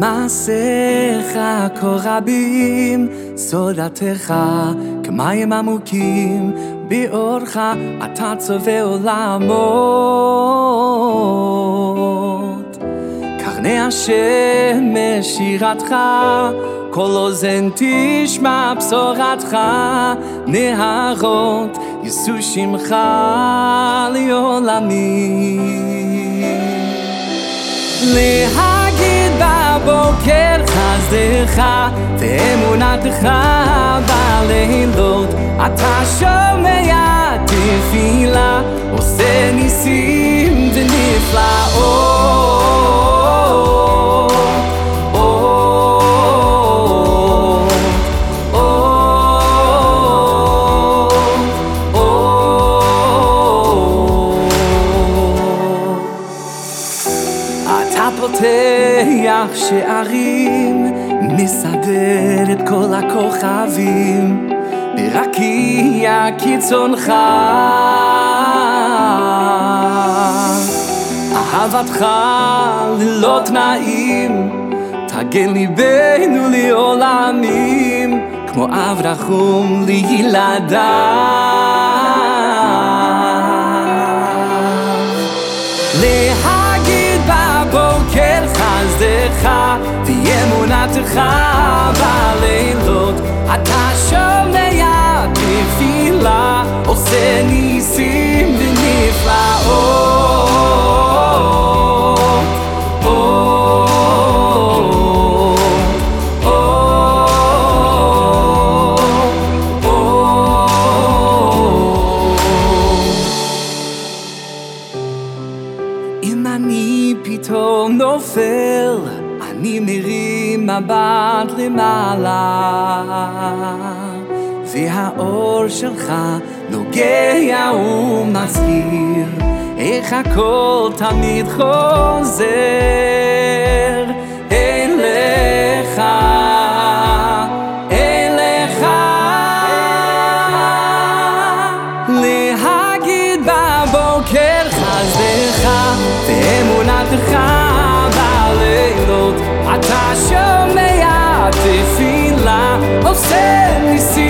מעשיך כה רבים, סודתך כמים עמוקים, באורך אתה צובע עולמות. קרני השמש שירתך, כל אוזן תשמע בשורתך, נהרות יישאו שמך לעולמים. בבוקר חסדך ואמונתך בלילות אתה שומע תפילה עושה ניסים ונפלאות פותח שערים, מסדר את כל הכוכבים, ברקיע קיצונך. אהבתך ללא תנאים, תגן ליבנו לעולמים, כמו אב רחום לילדיו. Ich תהיה אמונתך בלילות. פתאום נופל, אני מרים מבט למעלה. והאור שלך נוגע ומזכיר איך הכל תמיד חוזר ואמונתך בלילות אתה שומע תפילה עושה ניסים